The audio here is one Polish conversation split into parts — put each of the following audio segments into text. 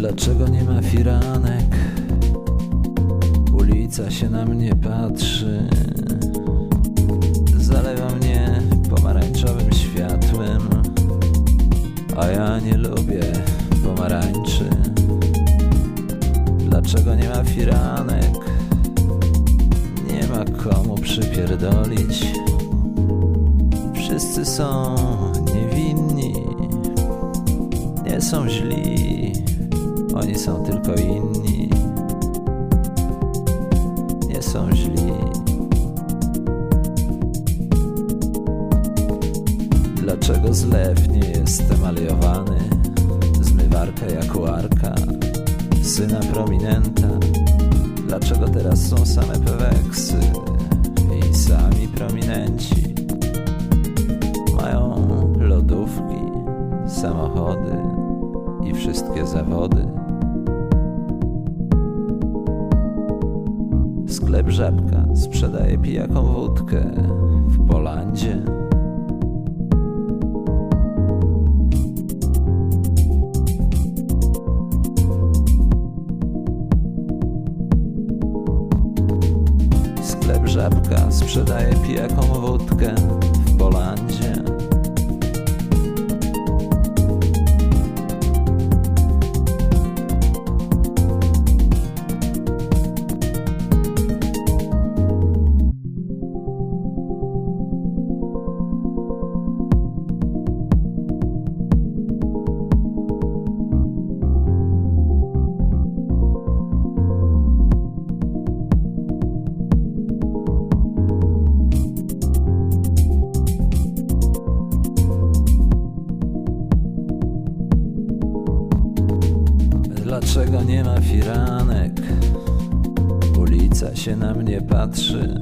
Dlaczego nie ma firanek? Ulica się na mnie patrzy. Zalewa mnie pomarańczowym światłem. A ja nie lubię pomarańczy. Dlaczego nie ma firanek? Nie ma komu przypierdolić. Wszyscy są niewinni. Nie są źli oni są tylko inni. Nie są źli. Dlaczego zlew nie jest emaliowany? Zmywarka jak arka, syna prominenta. Dlaczego teraz są same peweksy i sami prominenci? Mają lodówki, samochody i wszystkie zawody. Żabka sprzedaje pijaką wódkę w Polandzie. Sklep Żabka sprzedaje pijaką wódkę w Polandzie. Dlaczego nie ma firanek? Ulica się na mnie patrzy.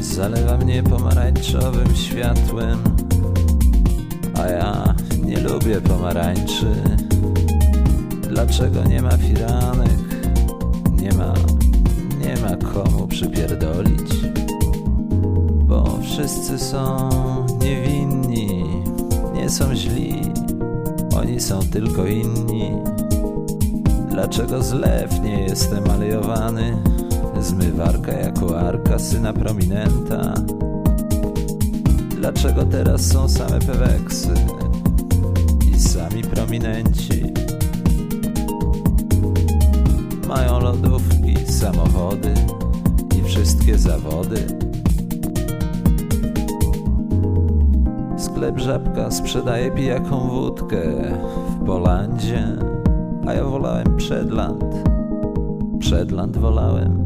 Zalewa mnie pomarańczowym światłem, a ja nie lubię pomarańczy. Dlaczego nie ma firanek? Nie ma, nie ma komu przypierdolić, bo wszyscy są niewinni, nie są źli. Oni są tylko inni. Dlaczego zlew nie jest emaliowany? Zmywarka jako arka syna prominenta. Dlaczego teraz są same peweksy i sami prominenci? Mają lodówki, samochody i wszystkie zawody. Sklep Żabka sprzedaje pijaką wódkę w Polandzie, a ja wolałem Przedland. Przedland wolałem.